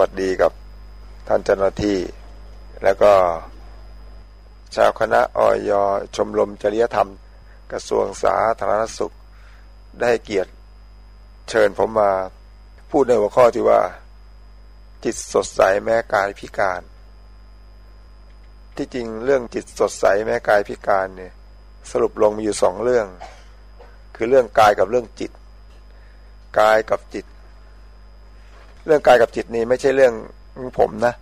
วัสดีกับท่านเจ้าหน้าที่ แล้วก็ชาวคณะออยชมรมจริยธรรม กระทรวงสาธารณสุข ได้เกียรติเชิญผมมาพูดในหัวข้อที่ว่า จิตสดใสแม้กายพิการ ที่จริงเรื่องจิตสดใสแม้กายพิการเนี่ยสรุปลงมีอยู่สองเรื่อง คือเรื่องกายกับเรื่องจิต กายกับจิต เรื่องกายกับจิตนี่ไม่ใช่เรื่องผมนะ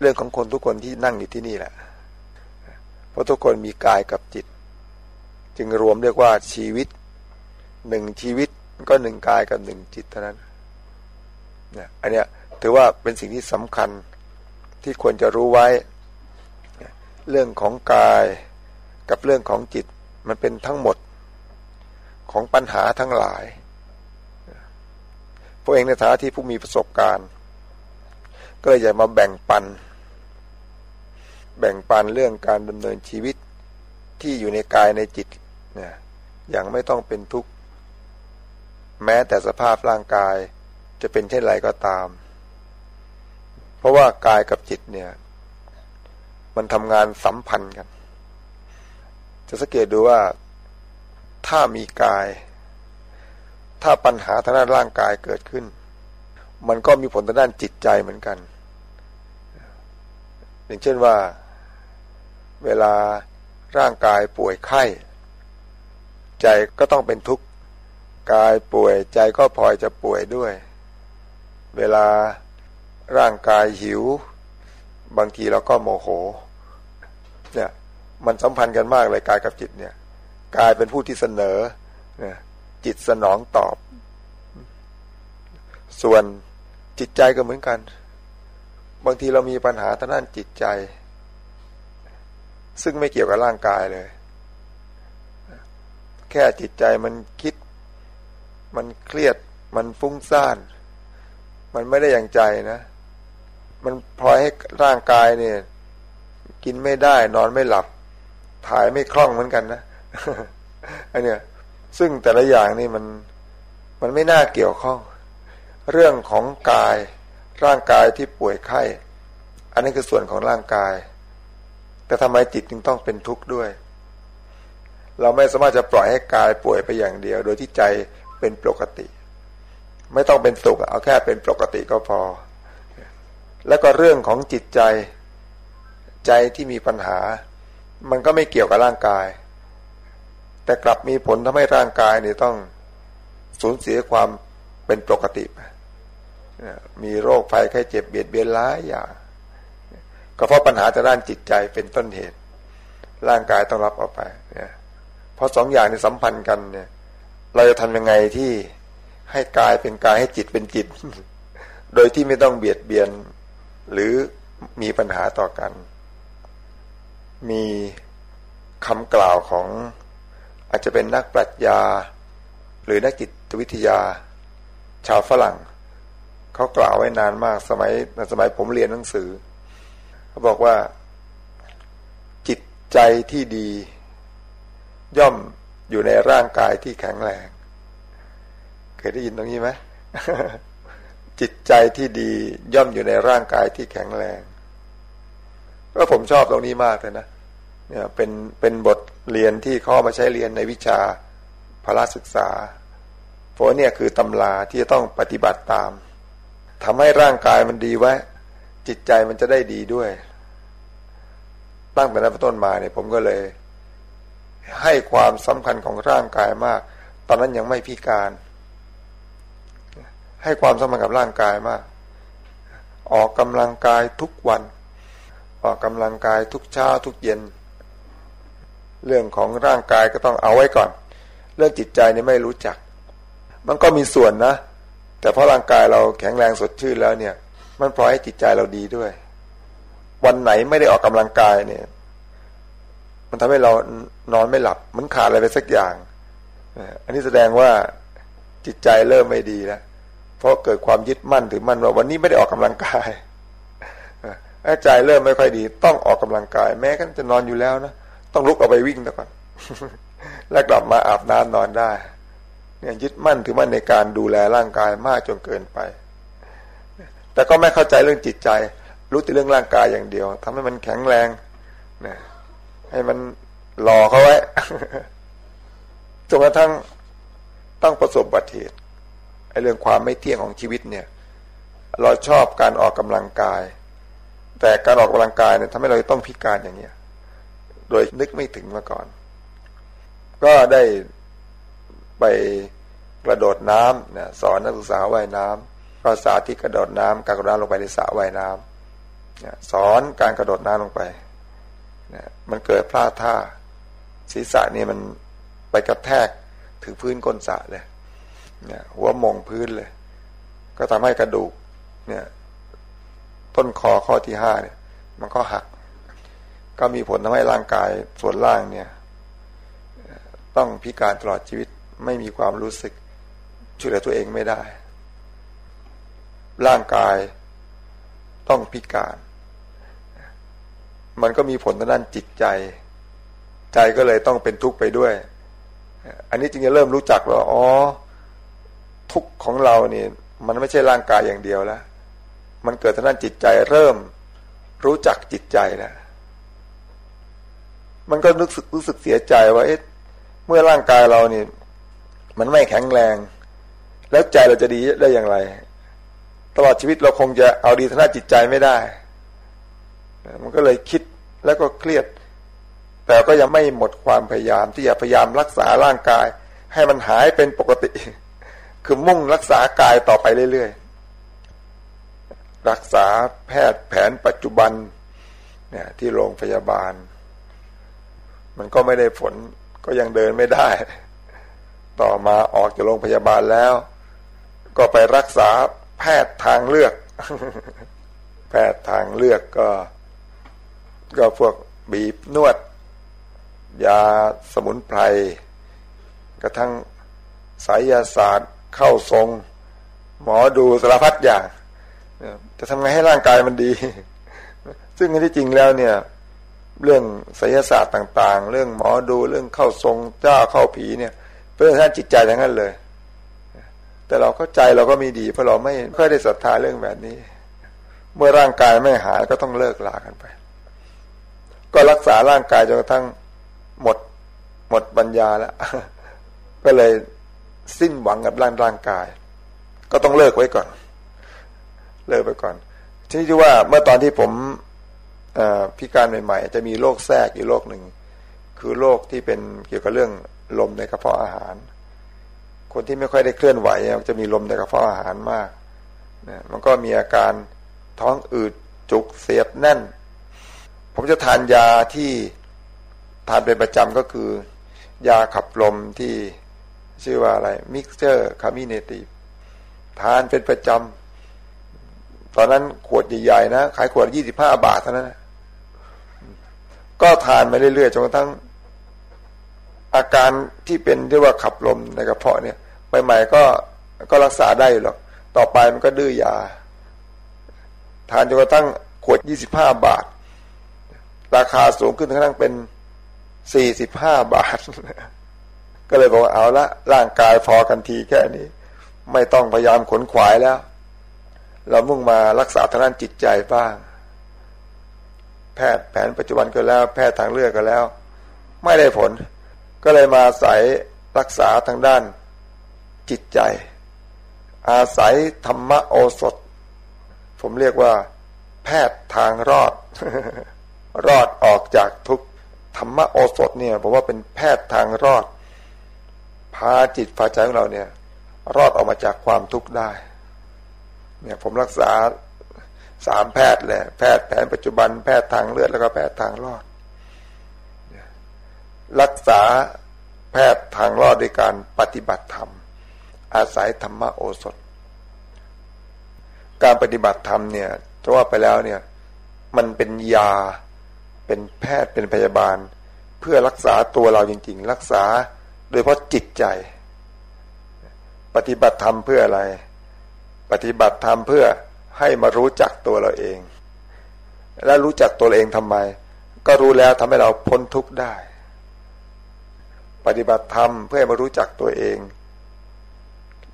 เรื่องของคนทุกคนที่นั่งอยู่ที่นี่แหละ เพราะทุกคนมีกายกับจิต จึงรวมเรียกว่าชีวิตหนึ่งชีวิตก็หนึ่งกายกับหนึ่งจิตเท่านั้นเนี่ยอันเนี้ยถือว่าเป็นสิ่งที่สำคัญที่ควรจะรู้ไว้ เรื่องของกายกับเรื่องของจิตมันเป็นทั้งหมดของปัญหาทั้งหลาย พวกเองในฐานะที่ผู้มีประสบการณ์ ก็เลยอยากมาแบ่งปัน แบ่งปันเรื่องการดำเนินชีวิตที่อยู่ในกายในจิตเนี่ยอย่างไม่ต้องเป็นทุกข์ แม้แต่สภาพร่างกายจะเป็นเช่นไรก็ตาม เพราะว่ากายกับจิตเนี่ย มันทำงานสัมพันธ์กัน จะสังเกตดูว่าถ้ามีกาย ถ้าปัญหาทางด้านร่างกายเกิดขึ้น มันก็มีผลทางด้านจิตใจเหมือนกัน อย่างเช่นว่า เวลาร่างกายป่วยไข้ ใจก็ต้องเป็นทุกข์กายป่วยใจก็พลอยจะป่วยด้วย เวลาร่างกายหิว บางทีเราก็โมโหเนี่ยมันสัมพันธ์กันมากเลยกายกับจิตเนี่ยกายเป็นผู้ที่เสนอเนี่ย จิตสนองตอบ ส่วนจิตใจก็เหมือนกัน บางทีเรามีปัญหาทางด้านจิตใจ ซึ่งไม่เกี่ยวกับร่างกายเลย แค่จิตใจมันคิด มันเครียด มันฟุ้งซ่าน มันไม่ได้อย่างใจนะ มันพลอยให้ร่างกายเนี่ย กินไม่ได้ นอนไม่หลับ ถ่ายไม่คล่องเหมือนกันนะอันเนี้ย ซึ่งแต่ละอย่างนี่มันมันไม่น่าเกี่ยวข้อง เรื่องของกาย ร่างกายที่ป่วยไข้ อันนี้คือส่วนของร่างกาย แต่ทำไมจิตจึงต้องเป็นทุกข์ด้วย เราไม่สามารถจะปล่อยให้กายป่วยไปอย่างเดียว โดยที่ใจเป็นปกติ ไม่ต้องเป็นสุขเอาแค่เป็นปกติก็พอ แล้วก็เรื่องของจิตใจใจที่มีปัญหา มันก็ไม่เกี่ยวกับร่างกาย แต่กลับมีผลทำให้ร่างกายนี่ต้องสูญเสียความเป็นปกติไปมีโรคภัยไข้เจ็บเบียดเบียนหลายอย่างก็เพราะปัญหาจะด้านจิตใจเป็นต้นเหตุ ร่างกายต้องรับเอาไปเนี่ยเพราะสองอย่างนี้สัมพันธ์กันเนี่ย เราจะทำยังไงที่ให้กายเป็นกายให้จิตเป็นจิต โดยที่ไม่ต้องเบียดเบียน หรือมีปัญหาต่อกัน มีคำกล่าวของ อาจจะเป็นนักปรัชญา หรือนักจิตวิทยา ชาวฝรั่ง เขากล่าวไว้นานมากสมัยสมัยผมเรียนหนังสือ เขาบอกว่า จิตใจที่ดี ย่อมอยู่ในร่างกายที่แข็งแรง เคยได้ยินตรงนี้ไหมจิตใจที่ดีย่อมอยู่ในร่างกายที่แข็งแรงก็ผมชอบตรงนี้มากเลยนะ เนี่ยเป็นเป็นบทเรียนที่เขามาใช้เรียนในวิชาพละศึกษาเพราะเนี่ยคือตำราที่จะต้องปฏิบัติตามทำให้ร่างกายมันดีไว้ จิตใจมันจะได้ดีด้วย ตั้งแต่นั้นต้นมาเนี่ยผมก็เลย ให้ความสำคัญของร่างกายมาก ตอนนั้นยังไม่พิการ ให้ความสำคัญกับร่างกายมาก ออกกำลังกายทุกวัน ออกกำลังกายทุกเช้าทุกเย็น เรื่องของร่างกายก็ต้องเอาไว้ก่อน เรื่องจิตใจนี่ไม่รู้จัก มันก็มีส่วนนะ แต่เพราะร่างกายเราแข็งแรงสดชื่นแล้วเนี่ย มันพลอยให้จิตใจเราดีด้วย วันไหนไม่ได้ออกกำลังกายเนี่ย มันทำให้เรานอนไม่หลับ มันขาดอะไรไปสักอย่างอันนี้แสดงว่าจิตใจเริ่มไม่ดีแล้วเพราะเกิดความยึดมั่นถือมั่นว่าวันนี้ไม่ได้ออกกำลังกายใจเริ่มไม่ค่อยดี ต้องออกกำลังกาย แม้กันจะนอนอยู่แล้วนะ ต้องลุกเอาไปวิ่งก่อนแล้วกลับมาอาบน้ำนอนได้ เนี่ยยึดมั่นถือมั่นในการดูแลร่างกายมากจนเกินไป แต่ก็ไม่เข้าใจเรื่องจิตใจ รู้แต่เรื่องร่างกายอย่างเดียวทำให้มันแข็งแรงนะให้มันหล่อเขาไว้จนกระทั่งต้องประสบบัติเหตุไอ้เรื่องความไม่เที่ยงของชีวิตเนี่ย เราชอบการออกกำลังกาย แต่การออกกำลังกายเนี่ยทำให้เราต้องพิการอย่างเนี้ย โดยนึกไม่ถึงมาก่อน ก็ได้ไปกระโดดน้ำเนี่ยสอนนักศึกษาว่ายน้ำภาษาที่กระโดดน้ำการกระโดดลงไปในสระว่ายน้ำเนี่ยสอนการกระโดดน้ำลงไปเนี่ยมันเกิดพลาดท่า ศีรษะนี่มันไปกระแทกถึงพื้นก้นสระเลยเนี่ยหัวมงพื้นเลย ก็ทำให้กระดูกเนี่ย ต้นคอข้อที่ห้าเนี่ย มันก็หัก ก็มีผลทำให้ร่างกายส่วนล่างเนี่ย ต้องพิการตลอดชีวิตไม่มีความรู้สึกช่วยเหลือตัวเองไม่ได้ ร่างกายต้องพิการ มันก็มีผลทางด้านจิตใจ ใจก็เลยต้องเป็นทุกข์ไปด้วย อันนี้จึงจะเริ่มรู้จักว่าอ๋อ ทุกข์ของเราเนี่ย มันไม่ใช่ร่างกายอย่างเดียวแล้ว มันเกิดทางด้านจิตใจเริ่มรู้จักจิตใจแล้ว มันก็รู้สึกรู้สึกเสียใจว่าเอ๊ะเมื่อร่างกายเราเนี่ยมันไม่แข็งแรง แล้วใจเราจะดีได้อย่างไร ตลอดชีวิตเราคงจะเอาดีทางด้านจิตใจไม่ได้ มันก็เลยคิดแล้วก็เครียด แต่ก็ยังไม่หมดความพยายามที่จะพยายามรักษาร่างกาย ให้มันหายเป็นปกติ คือมุ่งรักษากายต่อไปเรื่อยๆ รักษาแพทย์แผนปัจจุบันเนี่ยที่โรงพยาบาล มันก็ไม่ได้ผลก็ยังเดินไม่ได้ ต่อมาออกจากโรงพยาบาลแล้ว ก็ไปรักษาแพทย์ทางเลือก แพทย์ทางเลือกก็ ก็พวกบีบนวด ยาสมุนไพรกระทั่งสายยาศาสตร์เข้าทรง หมอดูสารพัดอย่างจะทำไงให้ร่างกายมันดี ซึ่งที่จริงแล้วเนี่ย เรื่องสายศาสตร์ต่าง ๆ เรื่องหมอดูเรื่องเข้าทรงเจ้าเข้าผีเนี่ยเรื่องทางจิตใจทั้งนั้นเลย แต่เราเข้าใจเราก็มีดี เพราะเราไม่ค่อยได้ศรัทธาเรื่องแบบนี้ เมื่อร่างกายไม่หายก็ต้องเลิกลากันไป ก็รักษาร่างกายจนกระทั่งหมดหมดปัญญาแล้ว ก็เลยสิ้นหวังกับร่างร่างกาย ก็ต้องเลิกไว้ก่อน เลิกไปก่อนที่ที่ว่าเมื่อตอนที่ผม พิการใหม่ๆ จะมีโรคแทรกอยู่โรคหนึ่ง คือโรคที่เป็นเกี่ยวกับเรื่องลมในกระเพาะอาหาร คนที่ไม่ค่อยได้เคลื่อนไหวจะมีลมในกระเพาะอาหารมากนะมันก็มีอาการท้องอืดจุกเสียดแน่น ผมจะทานยาที่ทานเป็นประจำก็คือ ยาขับลมที่ชื่อว่าอะไรมิกเจอร์คามิเนตีทานเป็นประจำตอนนั้นขวดใหญ่ๆนะ ขายขวดยี่สิบห้าบาทเท่านั้น ก็ทานมาเรื่อยๆจนกระทั่งอาการที่เป็นเรียกว่าขับลมในกระเพาะเนี่ยใหม่ๆก็ก็รักษาได้หรอกต่อไปมันก็ดื้อยา ทานจนกระทั่งขวดยี่สิบห้าบาท ราคาสูงขึ้นถึงขั้นเป็นสี่สิบห้าบาท ก็เลยบอกว่าเอาละร่างกายพอกันทีแค่นี้ ไม่ต้องพยายามขนขวายแล้ว เรามุ่งมารักษาทางด้านจิตใจบ้าง แพทย์แผนปัจจุบันก็แล้ว แพทย์ทางเลือกก็แล้ว ไม่ได้ผล ก็เลยมาอาศัยรักษาทางด้านจิตใจ อาศัยธรรมโอสถ ผมเรียกว่า แพทย์ทางรอด รอดออกจากทุกธรรมโอสถเนี่ยผมว่าเป็นแพทย์ทางรอด พาจิตพาใจของเราเนี่ย รอดออกมาจากความทุกข์ได้ เนี่ยผมรักษา สามแพทย์แหละแพทย์แผนปัจจุบันแพทย์ทางเลือดแล้วก็แพทย์ทางรอด รักษาแพทย์ทางรอดด้วยการปฏิบัติธรรม อาศัยธรรมโอสถ การปฏิบัติธรรมเนี่ยจะว่าไปแล้วเนี่ยมันเป็นยาเป็นแพทย์เป็นพยาบาล เพื่อรักษาตัวเราจริง ๆ รักษาโดยเพราะจิตใจ ปฏิบัติธรรมเพื่ออะไร ปฏิบัติธรรมเพื่อ ให้มารู้จักตัวเราเอง และรู้จักตัวเองทำไม ก็รู้แล้วทำให้เราพ้นทุกข์ได้ ปฏิบัติธรรมเพื่อให้มารู้จักตัวเอง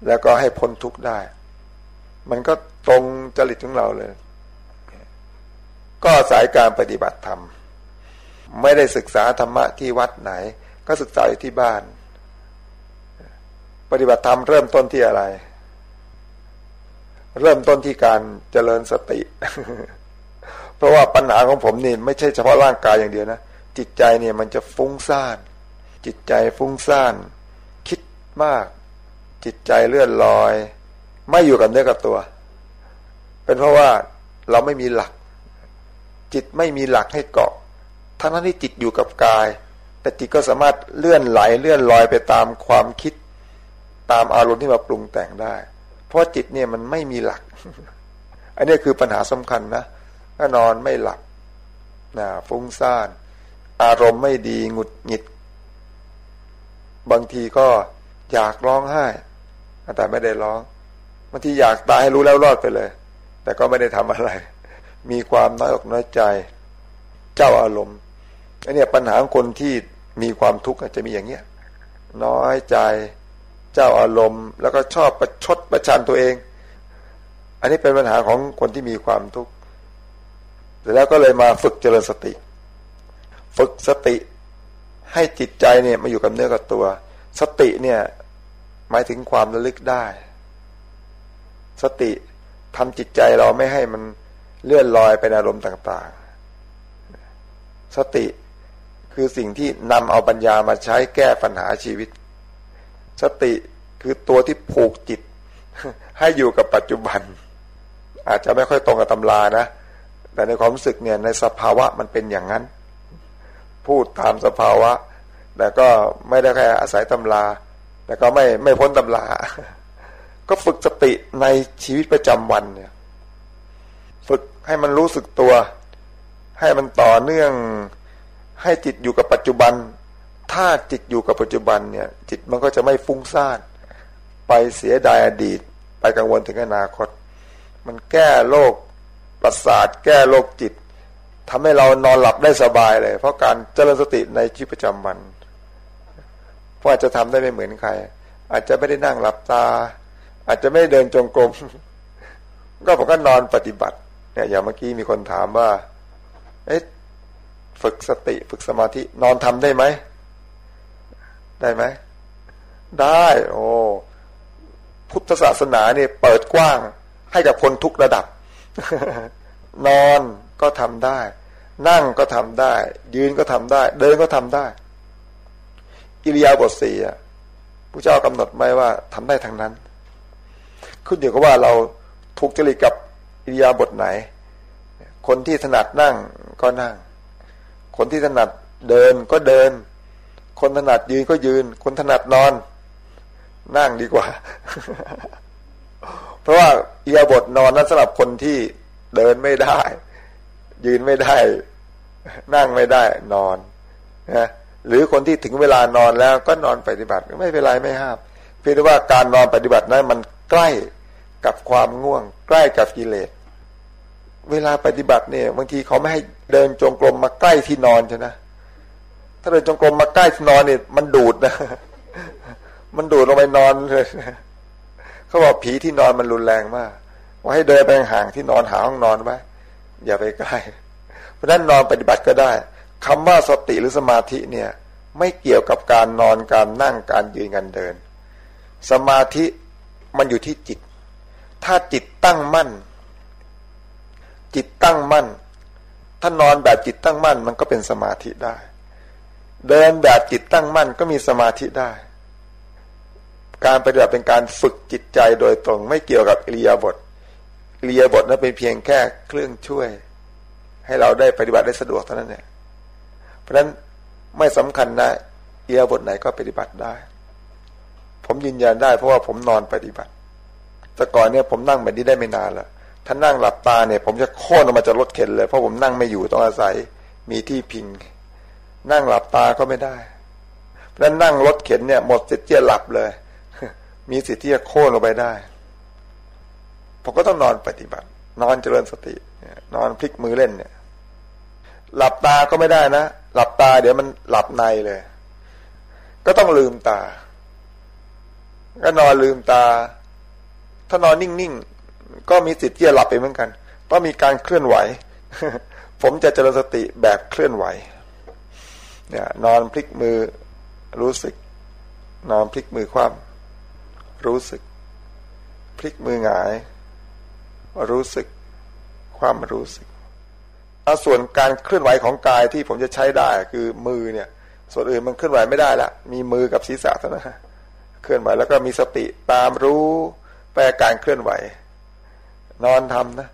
แล้วก็ให้พ้นทุกข์ได้ มันก็ตรงจริตของเราเลย ก็สายการปฏิบัติธรรม ไม่ได้ศึกษาธรรมะที่วัดไหน ก็ศึกษาอยู่ที่บ้าน ปฏิบัติธรรมเริ่มต้นที่อะไร เริ่มต้นที่การเจริญสติ เพราะว่าปัญหาของผมนี่ไม่ใช่เฉพาะร่างกายอย่างเดียวนะ จิตใจเนี่ยมันจะฟุ้งซ่าน จิตใจฟุ้งซ่าน คิดมาก จิตใจเลื่อนลอย ไม่อยู่กับเนื้อกับตัว เป็นเพราะว่าเราไม่มีหลัก จิตไม่มีหลักให้เกาะทั้งนั้นที่จิตอยู่กับกาย แต่จิตก็สามารถเลื่อนไหลเลื่อนลอยไปตามความคิดตามอารมณ์ที่มาปรุงแต่งได้ เพราะจิตเนี่ยมันไม่มีหลัก อันนี้คือปัญหาสำคัญนะถ้านอนไม่หลับนะฟุ้งซ่าน อารมณ์ไม่ดีหงุดหงิด บางทีก็อยากร้องไห้ แต่ไม่ได้ร้องบางทีอยากตายให้รู้แล้วรอดไปเลย แต่ก็ไม่ได้ทำอะไร มีความน้อยอกน้อยใจ เจ้าอารมณ์อันนี้ปัญหาคนที่มีความทุกข์จะมีอย่างเนี้ย น้อยใจ เจ้าอารมณ์ แล้วก็ชอบประชดประชันตัวเอง อันนี้เป็นปัญหาของคนที่มีความทุกข์แล้วก็เลยมาฝึกเจริญสติ ฝึกสติให้จิตใจเนี่ยมาอยู่กับเนื้อกับตัว สติเนี่ยหมายถึงความระลึกได้ สติทำจิตใจเราไม่ให้มันเลื่อนลอยไปในอารมณ์ต่างๆ สติคือสิ่งที่นำเอาปัญญามาใช้แก้ปัญหาชีวิต สติคือตัวที่ผูกจิต ให้อยู่กับปัจจุบัน อาจจะไม่ค่อยตรงกับตำรานะ แต่ในความรู้สึกเนี่ยในสภาวะมันเป็นอย่างนั้น พูดตามสภาวะ แต่ก็ไม่ได้แค่อาศัยตำรา แต่ก็ไม่ไม่พ้นตำรา ก็ฝึกสติในชีวิตประจำวันเนี่ย ฝึกให้มันรู้สึกตัว ให้มันต่อเนื่องให้จิตอยู่กับปัจจุบัน ถ้าจิตอยู่กับปัจจุบันเนี่ย จิตมันก็จะไม่ฟุ้งซ่านไปเสียดายอดีต ไปกังวลถึงอนาคต มันแก้โรคประสาทแก้โรคจิตทำให้เรานอนหลับได้สบายเลย เพราะการเจริญสติในชีวิตประจำวันเพราะอาจจะทำได้ไม่เหมือนใคร อาจจะไม่ได้นั่งหลับตา อาจจะไม่เดินจงกรมก็ผมก็นอนปฏิบัติเนี่ยอย่างเมื่อกี้มีคนถามว่า เอ๊ะฝึกสติฝึกสมาธินอนทำได้ไหม ได้ไหมได้ โอ้พุทธศาสนาเนี่ยเปิดกว้างให้กับคนทุกระดับ นอนก็ทำได้ นั่งก็ทำได้ ยืนก็ทำได้ เดินก็ทำได้ อิริยาบถสี่ผู้เจ้ากำหนดไว้ว่าทำได้ทั้งนั้น ขึ้นอยู่กับว่าเราถูกจริตกับอิริยาบถไหน คนที่ถนัดนั่งก็นั่ง คนที่ถนัดเดินก็เดิน คนถนัดยืนก็ยืน คนถนัดนอน นั่งดีกว่า เพราะว่าเอียบทนอนนั้นสำหรับคนที่เดินไม่ได้ ยืนไม่ได้ นั่งไม่ได้ นอนนะหรือคนที่ถึงเวลานอนแล้วก็นอนปฏิบัติไม่เป็นไรไม่ห้ามเพียงแต่ว่าการนอนปฏิบัตินั้นมันใกล้กับความง่วง ใกล้กับกิเลสเวลาปฏิบัติเนี่ยบางทีเขาไม่ให้เดินจงกรมมาใกล้ที่นอนใช่ไหมาเดินจงกรมมาใกล้ที่นอนเนี่ยมันดูดนะ มันดูดลงไปนอนเลยเขาบอกผีที่นอนมันรุนแรงมากว่าให้เดินไปห่างที่นอนหาห้องนอนไว้อย่าไปใกล้เพราะนั้นนอนปฏิบัติก็ได้คำว่าสติหรือสมาธิเนี่ย ไม่เกี่ยวกับการนอนการนั่งการยืนการเดิน สมาธิมันอยู่ที่จิต ถ้าจิตตั้งมั่น จิตตั้งมั่น ถ้านอนแบบจิตตั้งมั่น มันก็เป็นสมาธิได้ เดินแบบจิตตั้งมั่นก็มีสมาธิได้ การปฏิบัติเป็นการฝึกจิตใจโดยตรง ไม่เกี่ยวกับอิริยบถอิริยบถนั้นเป็นเพียงแค่เครื่องช่วย ให้เราได้ปฏิบัติได้สะดวกเท่านั้นเองเพราะฉะนั้นไม่สำคัญนะอิริยบถไหนก็ปฏิบัติได้ ผมยืนยันได้เพราะว่าผมนอนปฏิบัติ แต่ก่อนเนี่ยผมนั่งแบบนี้ได้ไม่นานแล้วถ้านั่งหลับตาเนี่ย ผมจะโค่นออกมาจากรถเข็นเลยเพราะผมนั่งไม่อยู่ต้องอาศัยมีที่พิง นั่งหลับตาก็ไม่ได้ เพราะนั้นนั่งรถเข็นเนี่ยหมดสิทธิ์จะหลับเลย มีสิทธิ์ที่จะโค่นลงไปได้ผมก็ต้องนอนปฏิบัติ นอนเจริญสตินอนพลิกมือเล่นเนี่ย หลับตาก็ไม่ได้นะหลับตาเดี๋ยวมันหลับในเลย ก็ต้องลืมตา ก็นอนลืมตา ถ้านอนนิ่งๆก็มีสิทธิ์ที่จะหลับไปเหมือนกันต้องมีการเคลื่อนไหว ผมจะเจริญสติแบบเคลื่อนไหว เนี่ยนอนพลิกมือรู้สึก นอนพลิกมือคว่ำรู้สึก พลิกมือหงาย รู้สึก ความรู้สึกส่วนการเคลื่อนไหวของกายที่ผมจะใช้ได้คือมือเนี่ย ส่วนอื่นมันเคลื่อนไหวไม่ได้ละมีมือกับศีรษะเท่านั้นเคลื่อนไหวแล้วก็มีสติตามรู้แปลการเคลื่อนไหว นอนทำนะ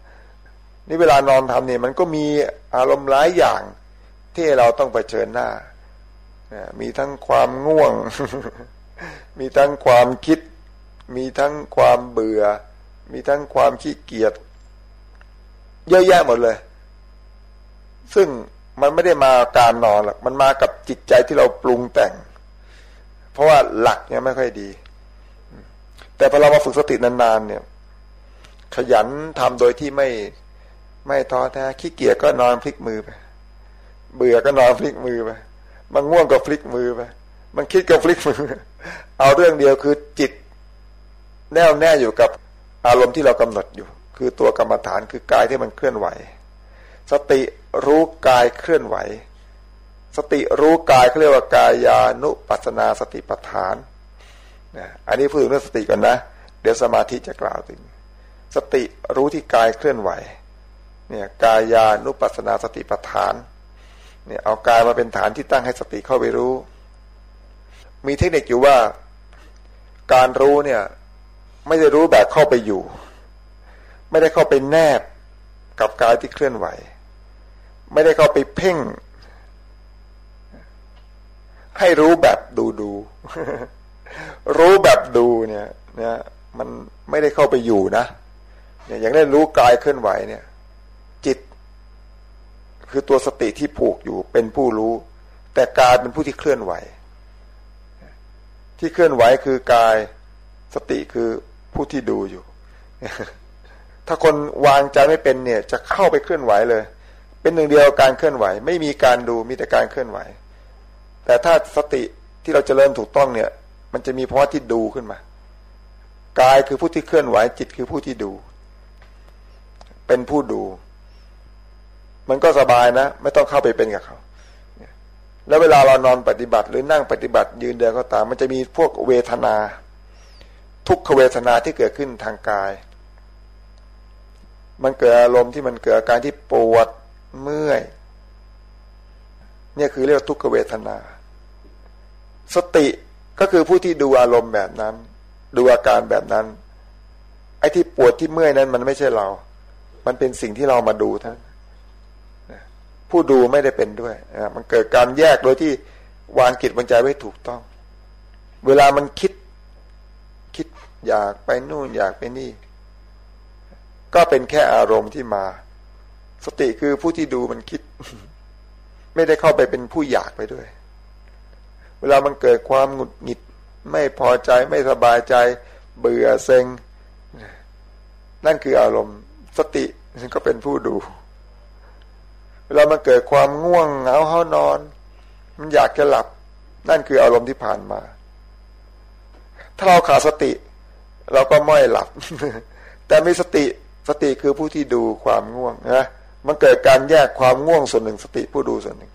นี่เวลานอนทำเนี่ยมันก็มีอารมณ์หลายอย่าง ที่เราต้องไปเชิญหน้า มีทั้งความง่วง มีทั้งความคิด มีทั้งความเบื่อ มีทั้งความขี้เกียจเยอะแยะหมดเลย ซึ่งมันไม่ได้มาการนอนหรอกมันมากับจิตใจที่เราปรุงแต่ง เพราะว่าหลักเนี่ยไม่ค่อยดี แต่พอเรามาฝึกสตินานๆเนี่ย ขยันทำโดยที่ไม่ไม่ท้อแท้ขี้เกียจก็นอนพลิกมือไป เบื่อก็นอนพลิกมือไปมันง่วงก็พลิกมือไปมันคิดก็พลิกมือ เอาเรื่องเดียวคือจิต แน่วแน่อยู่กับอารมณ์ที่เรากำหนดอยู่ คือตัวกรรมฐานคือกายที่มันเคลื่อนไหว สติรู้กายเคลื่อนไหว สติรู้กายเขาเรียกว่ากายานุปัสนาสติปัฏฐานนะอันนี้พูดถึงเรื่องสติก่อนนะ เดี๋ยวสมาธิจะกล่าวถึง สติรู้ที่กายเคลื่อนไหวเนี่ยกายานุปัสนาสติปัฏฐาน เนี่ยเอากายมาเป็นฐานที่ตั้งให้สติเข้าไปรู้ มีเทคนิคอยู่ว่าการรู้เนี่ย ไม่ได้รู้แบบเข้าไปอยู่ ไม่ได้เข้าไปแนบกับกายที่เคลื่อนไหว ไม่ได้เข้าไปเพ่ง ให้รู้แบบดูดูรู้แบบดูเนี่ย เนี่ย มันไม่ได้เข้าไปอยู่นะเนี่ยอย่างได้รู้กายเคลื่อนไหวเนี่ย คือตัวสติที่ผูกอยู่เป็นผู้รู้ แต่กายเป็นผู้ที่เคลื่อนไหว ที่เคลื่อนไหวคือกายสติคือผู้ที่ดูอยู่ ถ้าคนวางใจไม่เป็นเนี่ย จะเข้าไปเคลื่อนไหวเลย เป็นหนึ่งเดียวการเคลื่อนไหว ไม่มีการดูมีแต่การเคลื่อนไหว แต่ถ้าสติที่เราจเจริญถูกต้องเนี่ย มันจะมีภาวะที่ดูขึ้นมากายคือผู้ที่เคลื่อนไหวจิตคือผู้ที่ดู เป็นผู้ดู มันก็สบายนะ ไม่ต้องเข้าไปเป็นกับเขาแล้วเวลาเรานอนปฏิบัติหรือนั่งปฏิบัติยืนเดินก็ตาม มันจะมีพวกเวทนา ทุกขเวทนาที่เกิดขึ้นทางกาย มันเกิดอารมณ์ที่มันเกิดการที่ปวดเมื่อยเนี่ยคือเรียกทุกขเวทนา สติก็คือผู้ที่ดูอารมณ์แบบนั้น ดูอาการแบบนั้น ไอ้ที่ปวดที่เมื่อยนั้น มันไม่ใช่เรา มันเป็นสิ่งที่เรามาดูท่าน ผู้ดูไม่ได้เป็นด้วยมันเกิดการแยกโดยที่วางกิจวางใจไว้ถูกต้อง เวลามันคิดคิดอยากไปนู่นอยากไปนี่ ก็เป็นแค่อารมณ์ที่มา สติคือผู้ที่ดูมันคิด ไม่ได้เข้าไปเป็นผู้อยากไปด้วย เวลามันเกิดความหงุดหงิด ไม่พอใจไม่สบายใจ เบื่อเซ็ง นั่นคืออารมณ์ สติก็เป็นผู้ดู เวลามันเกิดความง่วงเหงาเฮานอน มันอยากจะหลับ นั่นคืออารมณ์ที่ผ่านมา ถ้าเราขาดสติ เราก็ไม่หลับ แต่มีสติสติคือผู้ที่ดูความง่วงนะมันเกิดการแยกความง่วงส่วนหนึ่ง สติผู้ดูส่วนหนึ่ง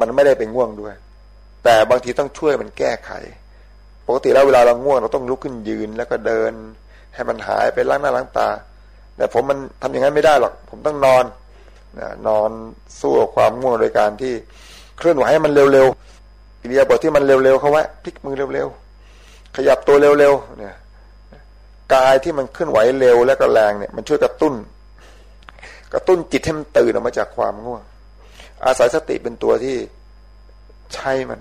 มันไม่ได้เป็นง่วงด้วย แต่บางทีต้องช่วยมันแก้ไข ปกติแล้วเวลาเราง่วงเราต้องลุกขึ้นยืนแล้วก็เดิน ให้มันหายไปล้างหน้าล้างตา แต่ผมมันทำอย่างนั้นไม่ได้หรอก ผมต้องนอน นะนอนสู้กับความง่วงโดยการที่เคลื่อนไหวให้มันเร็วๆอิเดียบทที่มันเร็วๆเขาไว้พลิกมือเร็วๆขยับตัวเร็วๆเนี่ยกายที่มันเคลื่อนไหวเร็วและก็แรงเนี่ยมันช่วยกระตุ้น กระตุ้นจิตให้มันตื่นออกมาจากความง่วง อาศัยสติเป็นตัวที่ใช้มัน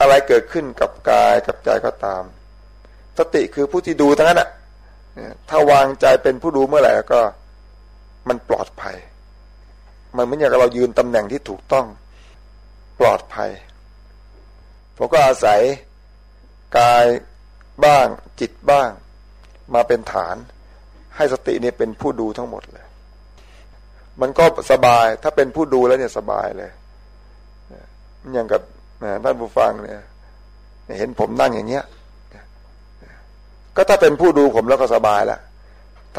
อะไรเกิดขึ้นกับกายกับใจก็ตาม สติคือผู้ที่ดูทั้งนั้นอะถ้าวางใจเป็นผู้ดูเมื่อไหร่ก็ มันปลอดภัย มันเหมือนอย่างเรายืนตำแหน่งที่ถูกต้องปลอดภัยผมก็อาศัยกายบ้างจิตบ้าง มาเป็นฐาน ให้สติเนี่ยเป็นผู้ดูทั้งหมดเลย มันก็สบายถ้าเป็นผู้ดูแล้วเนี่ยสบายเลยอย่างกับท่านผู้ฟังเนี่ยเห็นผมนั่งอย่างเงี้ย ก็ถ้าเป็นผู้ดูผมแล้วก็สบายแล้ว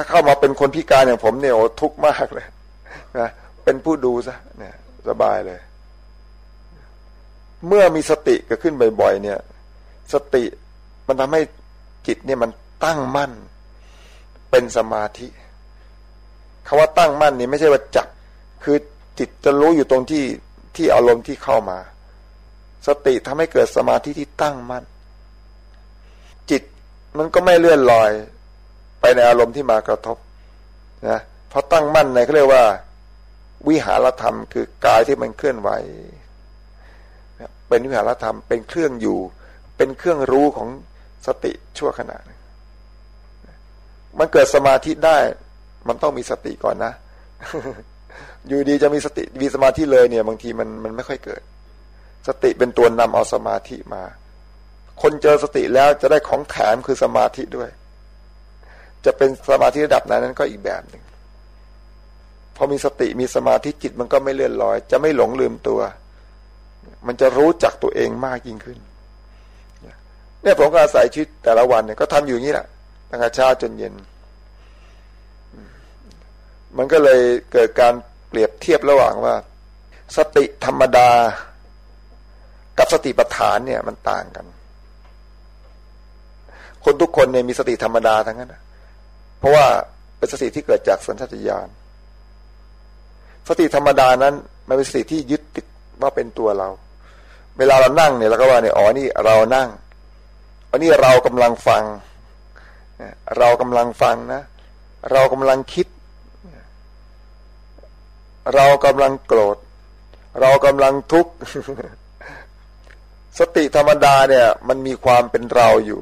ถ้าเข้ามาเป็นคนพิการอย่างผมเนี่ยโอ้ทุกข์มากเลยนะเป็นผู้ดูซะเนี่ย สบายเลย เมื่อมีสติเกิดขึ้นบ่อย ๆ เนี่ย สติมันทำให้จิตเนี่ยมันตั้งมั่น เป็นสมาธิคาว่าตั้งมั่นนี่ไม่ใช่ว่าจับ คือจิตจะรู้อยู่ตรงที่ที่อารมณ์ที่เข้ามา สติทำให้เกิดสมาธิที่ตั้งมั่นจิตมันก็ไม่เลื่อนลอย ไปในอารมณ์ที่มากระทบนะเพราะตั้งมั่นในเขาเรียกว่า วิหารธรรมคือกายที่มันเคลื่อนไหวเป็นวิหารธรรมเป็นเครื่องอยู่ เป็นเครื่องรู้ของสติชั่วขณะ มันเกิดสมาธิได้ มันต้องมีสติก่อนนะ อยู่ดีจะมีสติมีสมาธิเลยเนี่ย บางทีมันมันไม่ค่อยเกิด สติเป็นตัวนำเอาสมาธิมา คนเจอสติแล้วจะได้ของแถมคือสมาธิด้วย จะเป็นสมาธิระดับนั้นนั้นก็อีกแบบหนึ่งพอมีสติมีสมาธิจิตมันก็ไม่เลื่อนลอย จะไม่หลงลืมตัว มันจะรู้จักตัวเองมากยิ่งขึ้นเนี่ยผมก็อาศัยชีวิตแต่ละวันเนี่ยก็ทำอยู่อย่างนี้แหละตั้งแต่เช้าจนเย็น มันก็เลยเกิดการเปรียบเทียบระหว่างว่า สติธรรมดา กับสติปัฏฐานเนี่ยมันต่างกัน คนทุกคนเนี่ยมีสติธรรมดาทั้งนั้น เพราะว่าเป็นสติที่เกิดจากสัญชาตญาณสติธรรมดานั้นมันเป็นสติที่ยึดติดว่าเป็นตัวเรา เวลาเรานั่งเนี่ยเราก็ว่าเนี่ยอ๋อนี่เรานั่งอันนี้เรากำลังฟัง เรากำลังฟังนะ เรากำลังคิด เรากำลังโกรธ เรากำลังทุกข์ สติธรรมดาเนี่ย มันมีความเป็นเราอยู่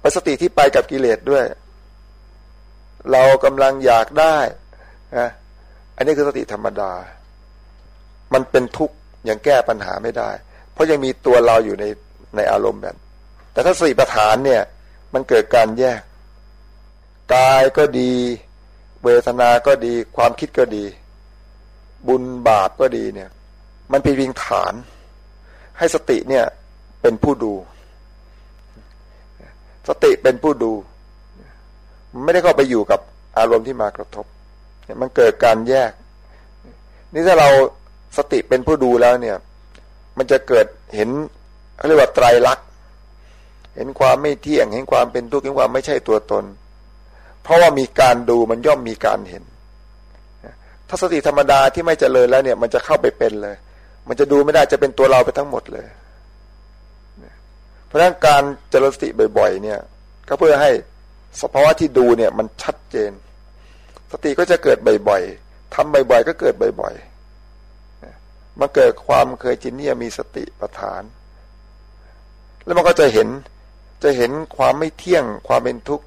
เป็นสติที่ไปกับกิเลสด้วย เรากำลังอยากได้นะอันนี้คือสติธรรมดา มันเป็นทุกข์ยังแก้ปัญหาไม่ได้ เพราะยังมีตัวเราอยู่ในในอารมณ์แบบ แต่ถ้าสติปัฏฐานเนี่ย มันเกิดการแยก กายก็ดี เวทนาก็ดี ความคิดก็ดี บุญบาปก็ดีเนี่ย มันเป็นเพียงฐาน ให้สติเนี่ยเป็นผู้ดู สติเป็นผู้ดู ไม่ได้เข้าไปอยู่กับอารมณ์ที่มากระทบมันเกิดการแยก นี่ถ้าเราสติเป็นผู้ดูแล้วเนี่ย มันจะเกิดเห็นเขาเรียกว่าไตรลักษณ์เห็นความไม่เที่ยง เห็นความเป็นทุกข์เห็นความไม่ใช่ตัวตน เพราะว่ามีการดูมันย่อมมีการเห็น ถ้าสติธรรมดาที่ไม่เจริญแล้วเนี่ย มันจะเข้าไปเป็นเลย มันจะดูไม่ได้จะเป็นตัวเราไปทั้งหมดเลย เพราะฉะนั้นการเจริญสติบ่อย ๆ เนี่ย ก็เพื่อให้ สภาวะที่ดูเนี่ยมันชัดเจน สติก็จะเกิดบ่อยๆทำบ่อยๆก็เกิดบ่อยๆมันเกิดความเคยจินเนี่ยมีสติปัฏฐาน แล้วมันก็จะเห็นจะเห็นความไม่เที่ยง ความเป็นทุกข์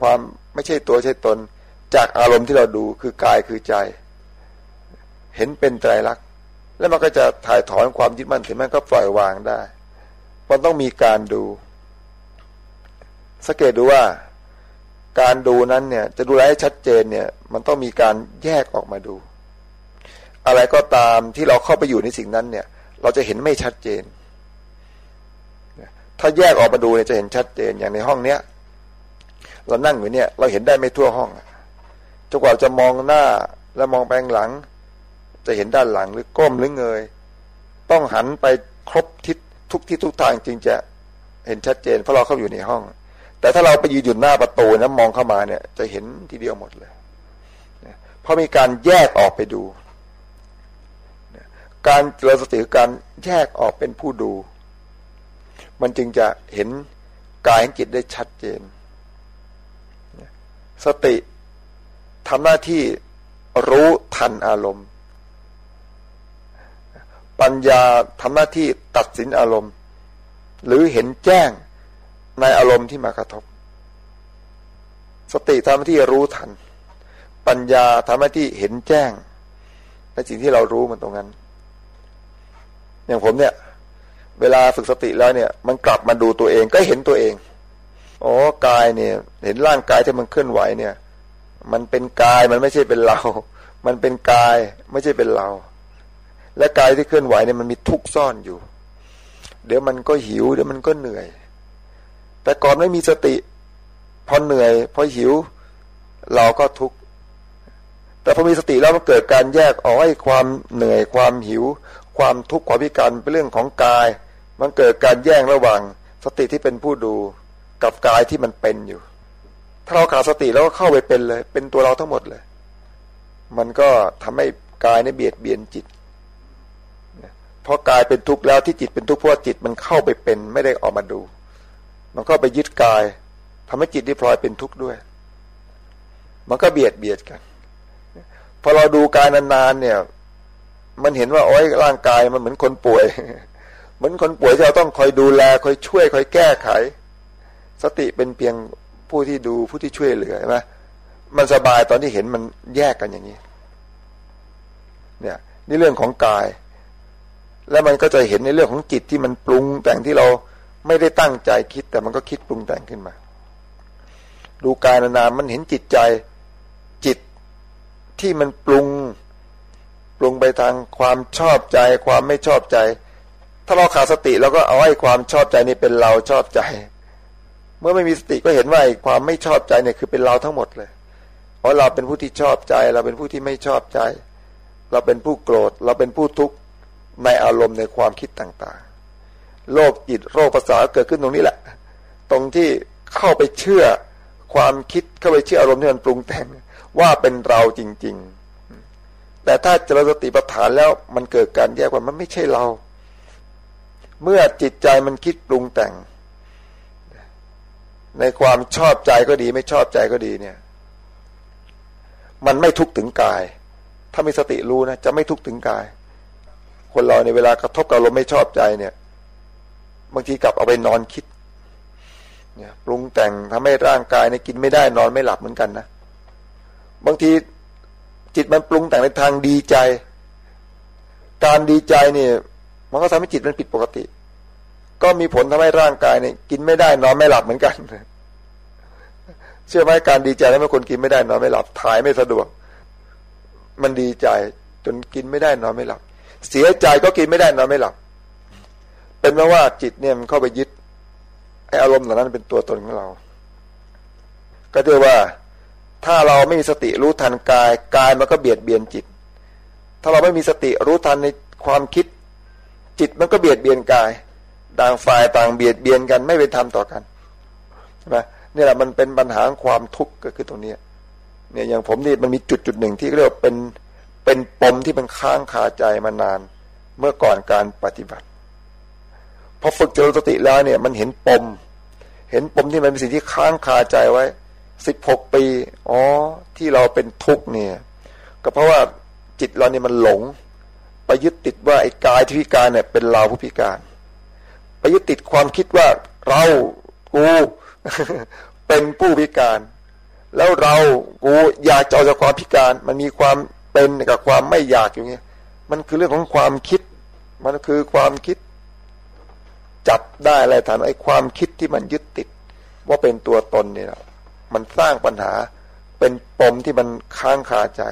ความไม่ใช่ตัวใช่ตน จากอารมณ์ที่เราดูคือกายคือใจ เห็นเป็นไตรลักษณ์แล้วมันก็จะถ่ายถอนความยึดมั่นถือมั่นก็ปล่อยวางได้มันต้องมีการดูสังเกตดูว่า การดูนั้นเนี่ย จะดูแลให้ชัดเจนเนี่ย มันต้องมีการแยกออกมาดู อะไรก็ตามที่เราเข้าไปอยู่ในสิ่งนั้นเนี่ย เราจะเห็นไม่ชัดเจน ถ้าแยกออกมาดูเนี่ยจะเห็นชัดเจนอย่างในห้องเนี้ยเรานั่งอยู่เนี่ย เราเห็นได้ไม่ทั่วห้องจนกว่าจะมองหน้าแล้วมองไปหลัง จะเห็นด้านหลังหรือก้มหรือเงย ต้องหันไปครบทิศทุกทิศทุกทางจริงจะเห็นชัดเจนเพราะเราเข้าอยู่ในห้อง แต่ถ้าเราไปยืนอยู่หน้าประตูนะมองเข้ามาเนี่ย จะเห็นทีเดียวหมดเลยเพราะมีการแยกออกไปดู การเจริญสติการแยกออกเป็นผู้ดู มันจึงจะเห็นกายจิตได้ชัดเจน สติทำหน้าที่รู้ทันอารมณ์ ปัญญาทำหน้าที่ตัดสินอารมณ์ หรือเห็นแจ้ง ในอารมณ์ที่มากระทบ สติทำหน้าที่รู้ทัน ปัญญาทำหน้าที่เห็นแจ้งในสิ่งที่เรารู้มันตรงนั้น อย่างผมเนี่ย เวลาฝึกสติแล้วเนี่ย มันกลับมาดูตัวเองก็เห็นตัวเองอ๋อกายเนี่ย เห็นร่างกายที่มันเคลื่อนไหวเนี่ย มันเป็นกายมันไม่ใช่เป็นเรา มันเป็นกายไม่ใช่เป็นเรา และกายที่เคลื่อนไหวเนี่ยมันมีทุกข์ซ่อนอยู่ เดี๋ยวมันก็หิว เดี๋ยวมันก็เหนื่อย แต่ก่อนไม่มีสติ พอเหนื่อยพอหิว เราก็ทุกข์แต่พอมีสติแล้วมันเกิดการแยกออกให้ความเหนื่อยความหิว ความทุกข์ความพิการเป็นเรื่องของกาย มันเกิดการแยกระหว่างสติที่เป็นผู้ดูกับกายที่มันเป็นอยู่ ถ้าเราขาดสติแล้วก็เข้าไปเป็นเลย เป็นตัวเราทั้งหมดเลย มันก็ทำให้กายในเบียดเบียนจิตเพราะกายเป็นทุกข์แล้วที่จิตเป็นทุกข์เพราะจิตมันเข้าไปเป็นไม่ได้ออกมาดู มันก็ไปยึดกายทำให้จิตที่พลอยเป็นทุกข์ด้วย มันก็เบียดเบียดกันพอเราดูกายนานๆเนี่ย มันเห็นว่าโอ้ยร่างกายมันเหมือนคนป่วย เหมือนคนป่วยที่เราต้องคอยดูแลคอยช่วยคอยแก้ไข สติเป็นเพียงผู้ที่ดูผู้ที่ช่วยเหลือใช่ไหมมันสบายตอนที่เห็นมันแยกกันอย่างนี้ เนี่ย นี่เรื่องของกาย แล้วมันก็จะเห็นในเรื่องของจิตที่มันปรุงแต่งที่เรา ไม่ได้ตั้งใจคิดแต่มันก็คิดปรุงแต่งขึ้นมา ดูกายนานๆมันเห็นจิตใจจิตที่มันปรุงปรุงไปทางความชอบใจ ความไม่ชอบใจ ถ้าเราขาดสติเราก็เอาไอ้ความชอบใจนี่เป็นเราชอบใจ เมื่อไม่มีสติก็เห็นว่าไอ้ความไม่ชอบใจเนี่ยคือเป็นเราทั้งหมดเลยเพราะเราเป็นผู้ที่ชอบใจ เราเป็นผู้ที่ไม่ชอบใจ เราเป็นผู้โกรธ เราเป็นผู้ทุกข์ในอารมณ์ในความคิดต่างๆ โรคจิตโรคภาษาเกิดขึ้นตรงนี้แหละ ตรงที่เข้าไปเชื่อความคิดเข้าไปเชื่ออารมณ์ที่มันปรุงแต่งว่าเป็นเราจริง ๆ แต่ถ้าเจริญสติปัฏฐานแล้วมันเกิดการแยกว่ามันไม่ใช่เรา เมื่อจิตใจมันคิดปรุงแต่ง ในความชอบใจก็ดี ไม่ชอบใจก็ดีเนี่ย มันไม่ทุกข์ถึงกาย ถ้ามีสติรู้นะจะไม่ทุกข์ถึงกาย คนเราในเวลากระทบกับลมไม่ชอบใจเนี่ย บางทีกลับเอาไปนอนคิด เนี่ยปรุงแต่งทำให้ร่างกายเนี่ยกินไม่ได้นอนไม่หลับเหมือนกันนะบางทีจิตมันปรุงแต่งในทางดีใจ การดีใจเนี่ย มันก็ทำให้จิตมันผิดปกติ ก็มีผลทำให้ร่างกายเนี่ยกินไม่ได้นอนไม่หลับเหมือนกันเชื่อไหมการดีใจแล้วเมื่อคนกินไม่ได้นอนไม่หลับถ่ายไม่สะดวก มันดีใจจนกินไม่ได้นอนไม่หลับ เสียใจก็กินไม่ได้นอนไม่หลับ เป็นเพราะว่าจิตเนี่ยมันเข้าไปยึดไออารมณ์เหล่านั้นเป็นตัวตนของเรา ก็เรียกว่าถ้าเราไม่มีสติรู้ทันกายกายมันก็เบียดเบียนจิต ถ้าเราไม่มีสติรู้ทันในความคิด จิตมันก็เบียดเบียนกายต่างฝ่ายต่างเบียดเบียนกันไม่เป็นธรรมต่อกันใช่ไหมนี่แหละมันเป็นปัญหาความทุกข์ก็คือตรงนี้เนี่ยอย่างผมนี่มันมีจุดจุดหนึ่งที่เรียกว่าเป็นเป็นปมที่มันค้างคาใจมานาน เมื่อก่อนการปฏิบัติ พอฝึกเจริญสติแล้วเนี่ย มันเห็นปม เห็นปมที่มันเป็นสิ่งที่ค้างคาใจไว้สิบหกปีอ๋อที่เราเป็นทุกข์เนี่ย ก็เพราะว่าจิตเราเนี่ยมันหลง ไปยึดติดว่าไอ้กายที่พิการเนี่ย เป็นเราผู้พิการ ไปยึดติดความคิดว่าเรากูเป็นผู้พิการ แล้วเรากูอยากจะออกจากความพิการ มันมีความเป็นกับความไม่อยากอย่างเงี้ยมันคือเรื่องของความคิด มันคือความคิด จับได้อะไรฐานไอ้ความคิดที่มันยึดติด ว่าเป็นตัวตนเนี่ยมันสร้างปัญหาเป็นปมที่มันค้างคาใจ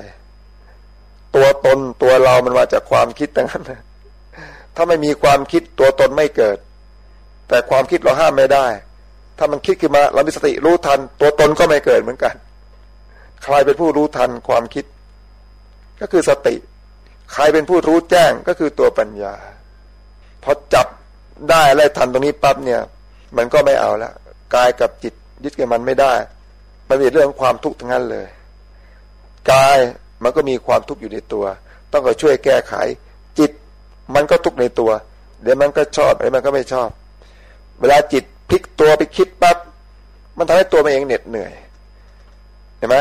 ตัวตนตัวเรามันมาจากความคิดตั้งนั้นถ้าไม่มีความคิดตัวตนไม่เกิด แต่ความคิดเราห้ามไม่ได้ ถ้ามันคิดขึ้นมาเรามีสติรู้ทัน ตัวตนก็ไม่เกิดเหมือนกัน ใครเป็นผู้รู้ทันความคิด ก็คือสติ ใครเป็นผู้รู้แจ้งก็คือตัวปัญญาพอจับ ได้อะไรทันตรงนี้ปั๊บเนี่ย มันก็ไม่เอาล้วกายกับจิตยึดกับมันไม่ได้มันเป็นเรื่องความทุกข์ทั้งนั้นเลยกายมันก็มีความทุกข์อยู่ในตัว ต้องก็ช่วยแก้ไข จิตมันก็ทุกข์ในตัว เดี๋ยวมันก็ชอบเดี๋ยวมันก็ไม่ชอบ เวลาจิตพลิกตัวไปคิดปั๊บมันทำให้ตัวมันเองเหน็ดเหนื่อยเห็นไหม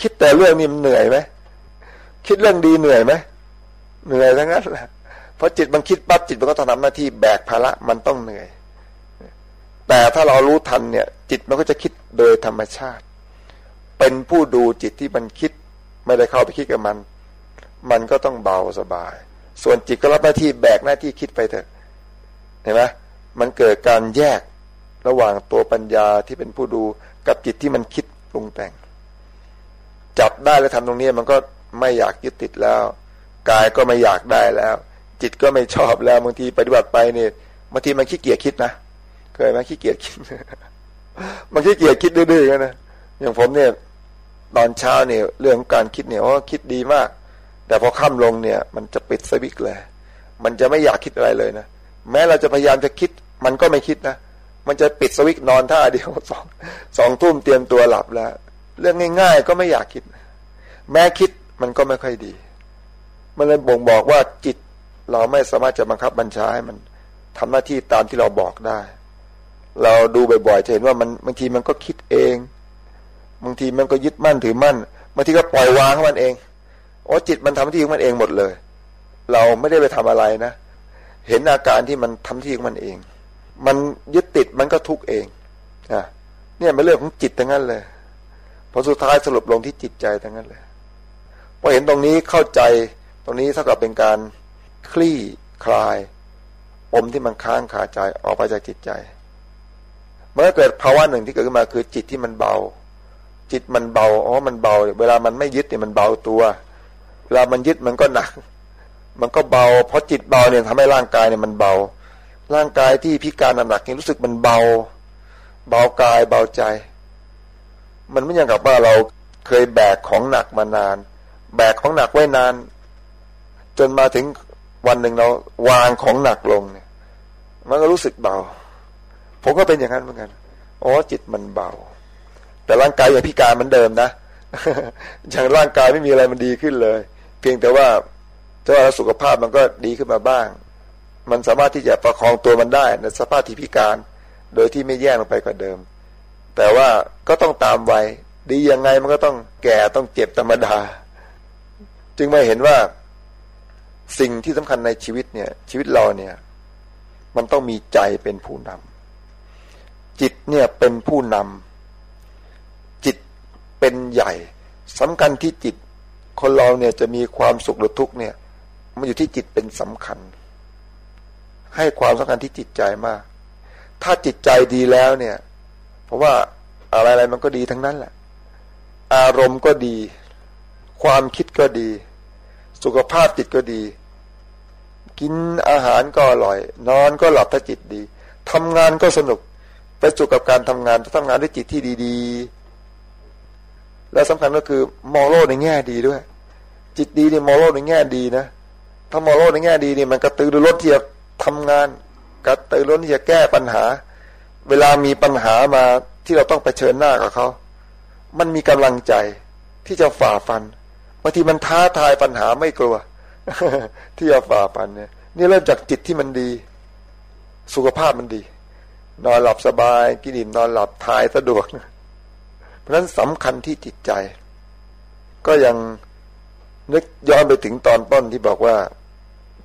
คิดแต่เรื่องนี้มันเหนื่อยไหมคิดเรื่องดีเหนื่อยไหมเหนื่อยทั้งนั้นแหละ พราะจิตมันคิดปั๊บจิตมันก็ต้องทำหน้าที่แบกภาระมันต้องเหนื่อย แต่ถ้าเรารู้ทันเนี่ย จิตมันก็จะคิดโดยธรรมชาติ เป็นผู้ดูจิตที่มันคิด ไม่ได้เข้าไปคิดกับมัน มันก็ต้องเบาสบาย ส่วนจิตก็รับหน้าที่แบกหน้าที่คิดไปเถอะเห็นไหมมันเกิดการแยกระหว่างตัวปัญญาที่เป็นผู้ดูกับจิตที่มันคิดปรุงแต่ง จับได้แล้วทำตรงนี้มันก็ไม่อยากยึดติดแล้ว กายก็ไม่อยากได้แล้ว จิตก็ไม่ชอบแล้วบางทีปฏิบัติไปเนี่ยบางทีมันขี้เกียจคิดนะเคยไหมขี้เกียจคิดมันขี้เกียจคิดดื้อๆนะอย่างผมเนี่ยตอนเช้าเนี่ยเรื่องการคิดเนี่ยอ๋อคิดดีมาก แต่พอค่ำลงเนี่ย มันจะปิดสวิตเลย มันจะไม่อยากคิดอะไรเลยนะแม้เราจะพยายามจะคิด มันก็ไม่คิดนะมันจะปิดสวิตนอนท่าเดียวสองสองทุ่มเตรียมตัวหลับแล้วเรื่องง่าย ๆ ก็ไม่อยากคิด แม้คิดมันก็ไม่ค่อยดี มันเลยบ่งบอกว่าจิต เราไม่สามารถจะบังคับบัญชาให้มันทำหน้าที่ตามที่เราบอกได้ เราดูบ่อยๆจะเห็นว่ามันบางทีมันก็คิดเอง บางทีมันก็ยึดมั่นถือมั่นบางทีก็ปล่อยวางมันเองโอ้จิตมันทำที่ของมันเองหมดเลย เราไม่ได้ไปทำอะไรนะ เห็นอาการที่มันทำที่ของมันเอง มันยึดติดมันก็ทุกข์เองอะเนี่ยเป็นเรื่องของจิตทั้งนั้นเลยพอสุดท้ายสรุปลงที่จิตใจทั้งนั้นเลยพอเห็นตรงนี้เข้าใจตรงนี้เท่ากับเป็นการ คลี่คลายปมที่มันค้างคาใจออกไปจากจิตใจเมื่อเกิดภาวะหนึ่งที่เกิดขึ้นมาคือจิตที่มันเบา จิตมันเบาอ๋อมันเบา เวลามันไม่ยึดเนี่ยมันเบาตัว เวลามันยึดมันก็หนัก มันก็เบาเพราะจิตเบาเนี่ยทำให้ร่างกายเนี่ยมันเบา ร่างกายที่พิการหนักเนี่ยรู้สึกมันเบา เบากายเบาใจ มันไม่อย่างกับว่าเราเคยแบกของหนักมานาน แบกของหนักไว้นาน จนมาถึง วันหนึ่งเราวางของหนักลงเนี่ย มันก็รู้สึกเบา ผมก็เป็นอย่างนั้นเหมือนกันอ๋อจิตมันเบา แต่ร่างกายยังพิการเหมือนเดิมนะอย่างร่างกายไม่มีอะไรมันดีขึ้นเลย เพียงแต่ว่าถ้าสุขภาพมันก็ดีขึ้นมาบ้าง มันสามารถที่จะประคองตัวมันได้ในสภาพที่พิการ โดยที่ไม่แย่ลงไปกว่าเดิม แต่ว่าก็ต้องตามวัยดียังไงมันก็ต้องแก่ต้องเจ็บธรรมดา จึงไม่เห็นว่า สิ่งที่สำคัญในชีวิตเนี่ย ชีวิตเราเนี่ย มันต้องมีใจเป็นผู้นำจิตเนี่ยเป็นผู้นำจิตเป็นใหญ่สำคัญที่จิต คนเราเนี่ยจะมีความสุขหรือทุกข์เนี่ย มันอยู่ที่จิตเป็นสำคัญ ให้ความสำคัญที่จิตใจมาก ถ้าจิตใจดีแล้วเนี่ย เพราะว่าอะไรๆมันก็ดีทั้งนั้นแหละ อารมณ์ก็ดี ความคิดก็ดี สุขภาพจิตก็ดี กินอาหารก็อร่อย นอนก็หลับถ้าจิตดีทำงานก็สนุกไปจุกกับการทำงานทำงานด้วยจิตที่ดีๆ และสำคัญก็คือมองโลกในแง่ดีด้วย จิตดีนี่มองโลกในแง่ดีนะถ้ามองโลกในแง่ดีนี่มันกระตือรือร้นที่จะทำงานกระตือรือร้นที่จะแก้ปัญหา เวลามีปัญหามาที่เราต้องไปเชิญหน้ากับเขา มันมีกำลังใจที่จะฝ่าฟันบางทีมันท้าทายปัญหาไม่กลัว ที่จะฝ่าฟันเนี่ย นี่เริ่มจากจิตที่มันดี สุขภาพมันดี นอนหลับสบาย กินอิ่มนอนหลับทายสะดวก เพราะฉะนั้นสำคัญที่จิตใจ ก็ยังนึกย้อนไปถึงตอนต้นที่บอกว่า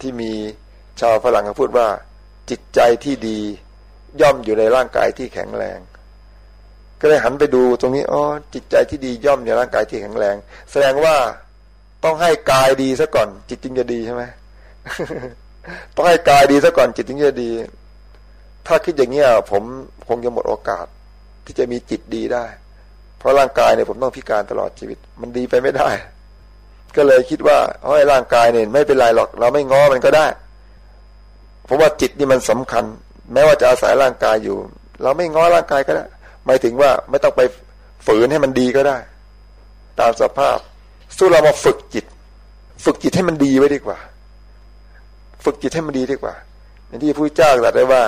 ที่มีชาวฝรั่งเขาพูดว่า จิตใจที่ดี ย่อมอยู่ในร่างกายที่แข็งแรง ก็เลยหันไปดูตรงนี้อ๋อจิตใจที่ดีย่อมอยู่ในร่างกายที่แข็งแรง แสดงว่า ต้องให้กายดีซะก่อน จิตจึงจะดีใช่ไหมต้องให้กายดีซะก่อน จิตจึงจะดี ถ้าคิดอย่างนี้ผมคงจะหมดโอกาส ที่จะมีจิตดีได้ เพราะร่างกายเนี่ยผมต้องพิการตลอดชีวิต มันดีไปไม่ได้ ก็เลยคิดว่าเฮ้ยร่างกายเนี่ยไม่เป็นไรหรอก เราไม่ง้อมันก็ได้ เพราะว่าจิตนี่มันสำคัญ แม้ว่าจะอาศัยร่างกายอยู่ เราไม่ง้อร่างกายก็ได้หมายถึงว่าไม่ต้องไปฝืนให้มันดีก็ได้ ตามสภาพ สู้เรามาฝึกจิต ฝึกจิตให้มันดีไว้ดีกว่า ฝึกจิตให้มันดีดีกว่าอย่างที่พระเจ้าตรัสได้ว่า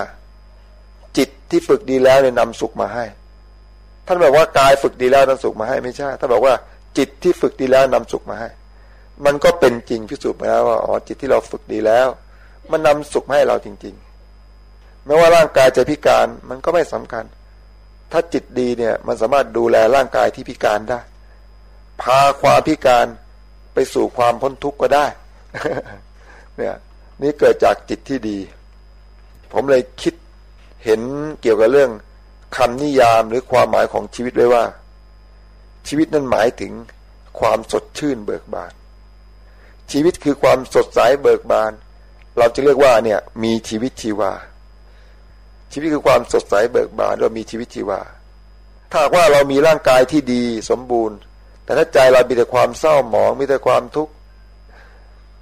จิตที่ฝึกดีแล้วเนี่ยนำสุขมาให้ ท่านบอกว่ากายฝึกดีแล้วนำสุขมาให้ไม่ใช่ท่านบอกว่าจิตที่ฝึกดีแล้วนำสุขมาให้ มันก็เป็นจริงพิสูจน์มาแล้วว่าอ๋อจิตที่เราฝึกดีแล้ว มันนำสุขให้เราจริง ๆ ไม่ว่าร่างกายจะพิการมันก็ไม่สำคัญ ถ้าจิตดีเนี่ย มันสามารถดูแลร่างกายที่พิการได้ พาความพิการไปสู่ความพ้นทุกข์ก็ได้ เนี่ยนี่เกิดจากจิตที่ดี ผมเลยคิดเห็นเกี่ยวกับเรื่องคำนิยามหรือความหมายของชีวิตไว้ว่า ชีวิตนั้นหมายถึงความสดชื่นเบิกบาน ชีวิตคือความสดใสเบิกบาน เราจะเรียกว่าเนี่ยมีชีวิตชีวา ชีวิตคือความสดใสเบิกบานเรามีชีวิตชีวา ถ้าว่าเรามีร่างกายที่ดีสมบูรณ์ แต่ถ้าใจเรามีแต่ความเศร้าหมองมีแต่ความทุกข์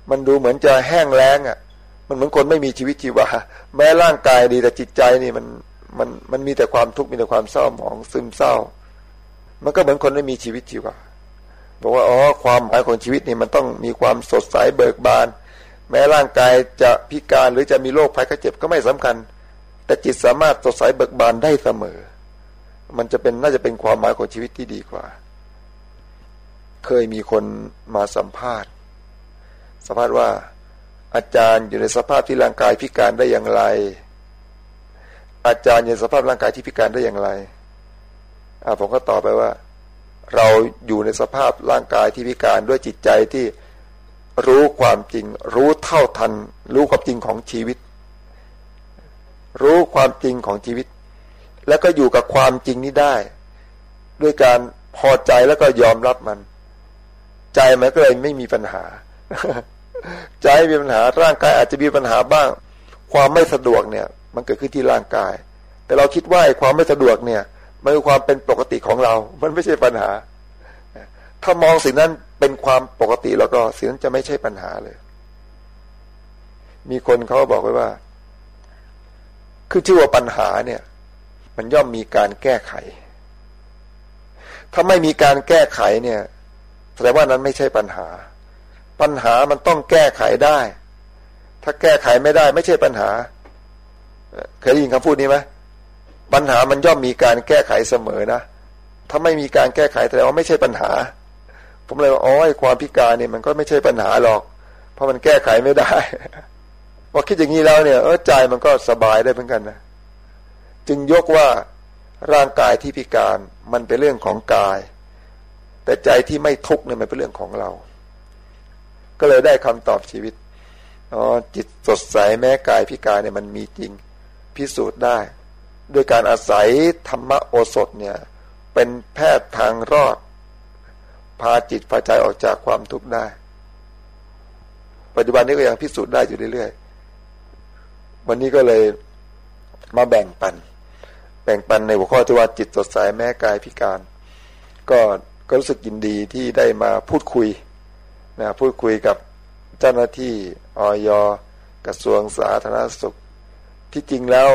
มันดูเหมือนจะแห้งแล้งอะ่ะ มันเหมือนคนไม่มีชีวิตชีวาแม้ร่างกายดีแต่จิตใจนี่มันมันมันมีแต่ความทุกข์มีแต่ความเศร้าหมองซึมเศร้า มันก็เหมือนคนไม่มีชีวิตชีวาบอกว่าอ๋อความหมายของชีวิตนี่มันต้องมีความสดใสเบิกบาน แม้ร่างกายจะพิการหรือจะมีโรคภัยไข้เจ็บก็ไม่สำคัญ แต่จิตสามารถสดใสเบิกบานได้เสมอ มันจะเป็นน่าจะเป็นความหมายของชีวิตที่ดีกว่า เคยมีคนมาสัมภาษณ์ สัมภาษณ์ว่า อาจารย์อยู่ในสภาพที่ร่างกายพิการได้อย่างไร อาจารย์อยู่ในสภาพร่างกายที่พิการได้อย่างไรอ่าผมก็ตอบไปว่า เราอยู่ในสภาพร่างกายที่พิการด้วยจิตใจที่รู้ความจริง รู้เท่าทัน รู้ความจริงของชีวิต รู้ความจริงของชีวิต แล้วก็อยู่กับความจริงนี้ได้ ด้วยการพอใจแล้วก็ยอมรับมัน ใจมันก็เลยไม่มีปัญหา ใจมีปัญหาร่างกายอาจจะมีปัญหาบ้าง ความไม่สะดวกเนี่ย มันเกิดขึ้นที่ร่างกาย แต่เราคิดว่าความไม่สะดวกเนี่ยมันคือความเป็นปกติของเรา มันไม่ใช่ปัญหา ถ้ามองสิ่งนั้นเป็นความปกติแล้วก็สิ่งนั้นจะไม่ใช่ปัญหาเลย มีคนเขาบอกไว้ว่าคือชื่อว่าปัญหาเนี่ย มันย่อมมีการแก้ไข ถ้าไม่มีการแก้ไขเนี่ย แสดงว่านั้นไม่ใช่ปัญหา ปัญหามันต้องแก้ไขได้ ถ้าแก้ไขไม่ได้ ไม่ใช่ปัญหา เคยได้ยินคำพูดนี้ไหมปัญหามันย่อมมีการแก้ไขเสมอนะ ถ้าไม่มีการแก้ไขแสดงว่าไม่ใช่ปัญหา ผมเลยว่าอ๋อความพิการเนี่ยมันก็ไม่ใช่ปัญหาหรอก เพราะมันแก้ไขไม่ได้พอคิดอย่างนี้แล้วเนี่ยเออใจมันก็สบายได้เหมือนกันนะ จึงยกว่าร่างกายที่พิการมันเป็นเรื่องของกาย แต่ใจที่ไม่ทุกข์เนี่ยมันเป็นเรื่องของเรา ก็เลยได้คำตอบชีวิตอ๋อจิตสดใสแม้กายพิการเนี่ยมันมีจริงพิสูจน์ได้ด้วยการอาศัยธรรมโอสถเนี่ยเป็นแพทย์ทางรอด พาจิตพาใจออกจากความทุกข์ได้ ปัจจุบันนี้ก็ยังพิสูจน์ได้อยู่เรื่อยๆ วันนี้ก็เลยมาแบ่งปัน แบ่งปันในหัวข้อที่ว่าจิตสดใสแม้กายพิการ ก็ ก็รู้สึกยินดีที่ได้มาพูดคุยนะพูดคุยกับเจ้าหน้าที่ออยกระทรวงสาธารณสุข ที่จริงแล้ว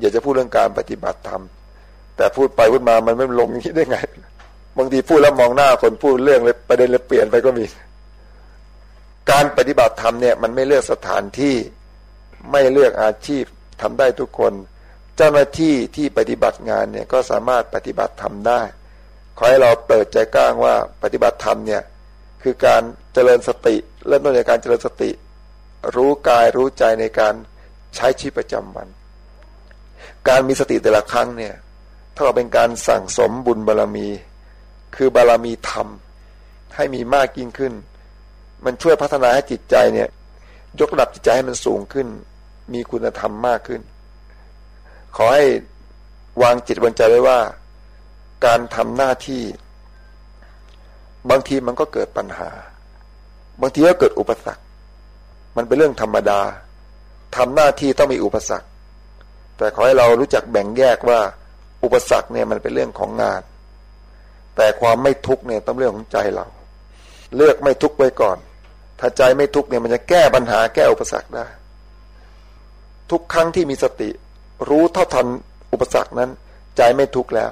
อยากจะพูดเรื่องการปฏิบัติธรรม แต่พูดไปพูดมามันไม่ลงอย่างนี้ได้ไง บางทีพูดแล้วมองหน้าคนพูดเรื่องเลยประเด็นเลยเปลี่ยนไปก็มี การปฏิบัติธรรมเนี่ยมันไม่เลือกสถานที่ไม่เลือกอาชีพทำได้ทุกคน เจ้าหน้าที่ที่ปฏิบัติงานเนี่ยก็สามารถปฏิบัติธรรมได้ ขอให้เราเปิดใจกล้างว่าปฏิบัติธรรมเนี่ยคือการเจริญสติ เริ่มต้นจากการเจริญสติ รู้กายรู้ใจในการใช้ชีวิตประจำวัน การมีสติแต่ละครั้งเนี่ยถ้าเราเป็นการสั่งสมบุญบารรมี คือบารรมีธรรม ให้มีมากยิ่งขึ้น มันช่วยพัฒนาให้จิตใจเนี่ยยกระดับจิตใจให้มันสูงขึ้น มีคุณธรรมมากขึ้น ขอให้วางจิตบนใจไว้ว่า การทำหน้าที่ บางทีมันก็เกิดปัญหา บางทีก็เกิดอุปสรรค มันเป็นเรื่องธรรมดาทำหน้าที่ต้องมีอุปสรรค แต่ขอให้เรารู้จักแบ่งแยกว่า อุปสรรคเนี่ยมันเป็นเรื่องของงาน แต่ความไม่ทุกเนี่ยต้องเรื่องของใจเรา เลือกไม่ทุกไว้ก่อน ถ้าใจไม่ทุกเนี่ยมันจะแก้ปัญหาแก้อุปสรรคได้ ทุกครั้งที่มีสติ รู้เท่าทันอุปสรรคนั้น ใจไม่ทุกแล้ว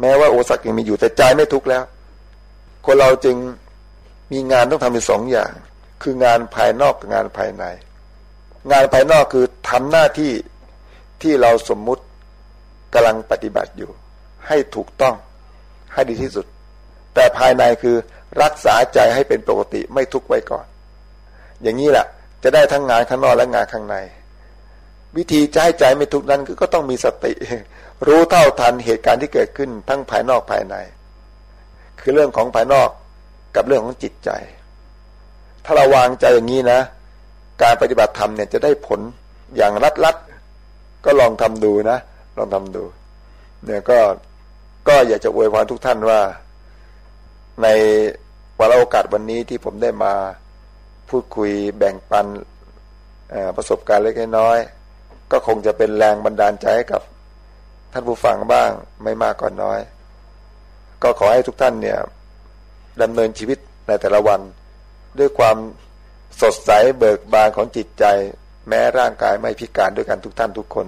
แม้ว่าอุปสรรคยังมีอยู่แต่ใจไม่ทุกข์แล้ว คนเราจึงมีงานต้องทำเป็นสองอย่าง คืองานภายนอกกับงานภายใน งานภายนอกคือทำหน้าที่ที่เราสมมุติกำลังปฏิบัติอยู่ ให้ถูกต้องให้ดีที่สุด แต่ภายในคือรักษาใจให้เป็นปกติไม่ทุกข์ไว้ก่อน อย่างนี้แหละจะได้ทั้งงานข้างนอกและงานข้างใน วิธีจะให้ใจไม่ทุกข์นั้นก็ต้องมีสติ รู้เท่าทันเหตุการณ์ที่เกิดขึ้นทั้งภายนอกภายใน คือเรื่องของภายนอกกับเรื่องของจิตใจ ถ้าเราวางใจอย่างนี้นะ การปฏิบัติธรรมเนี่ยจะได้ผลอย่างรัดรัดก็ลองทำดูนะ ลองทำดู เนี่ยก็ก็อยากจะอวยพรทุกท่านว่า ในวันโอกาสวันนี้ที่ผมได้มาพูดคุยแบ่งปันประสบการณ์เล็กน้อย ก็คงจะเป็นแรงบันดาลใจให้กับ ท่านผู้ฟังบ้างไม่มากก็นน้อย ก็ขอให้ทุกท่านเนี่ยดำเนินชีวิตในแต่ละวัน ด้วยความสดใสเบิกบานของจิตใจ แม้ร่างกายไม่พิการด้วยกันทุกท่านทุกคน